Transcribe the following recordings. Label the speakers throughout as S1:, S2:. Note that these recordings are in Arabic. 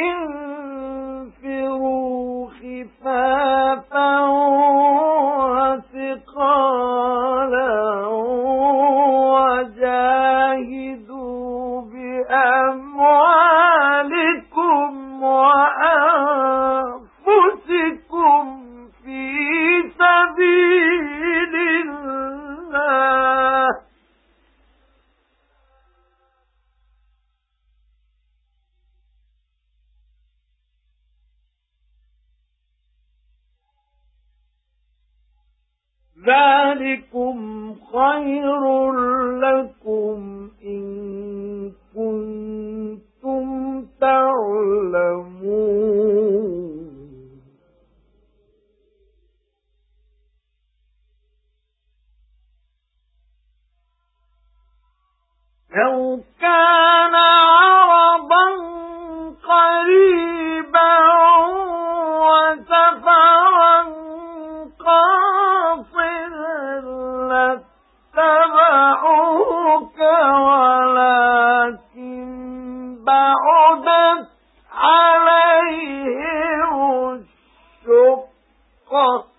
S1: انفروا ذَلِكُمْ خَيْرٌ لَكُمْ إِن كُنتُمْ تَعْلَمُونَ. لَوْ كَانَ بَعُدَتْ عَلَيْهِمُ الشُّقَّةُ.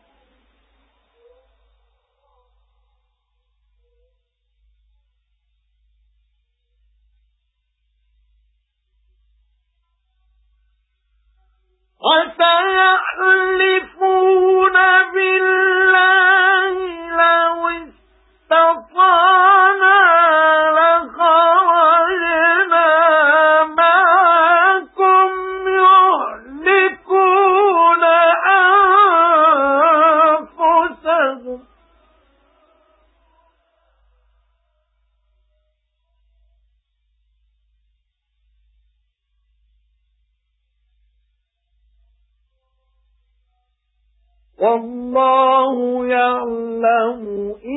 S1: وَاللَّهُ يَعْلَمُ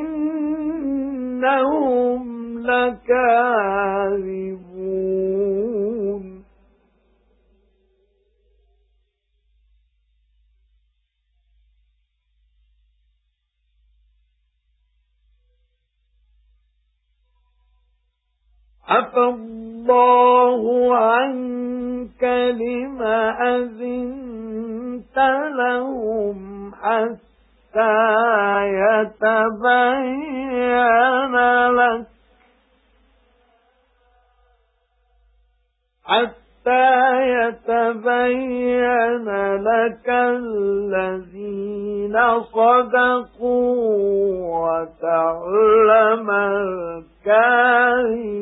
S1: إِنَّهُمْ لَكَاذِبُونَ. عَفَا اللَّهُ عَنكَ لِمَ أَذِنتَ لَهُمْ حَتَّى يَتَبَيَّنَ لَكَ. حَتَّى يَتَبَيَّنَ لَكَ الَّذِينَ صَدَقُوا وَتَعْلَمَ الْكَاذِبِينَ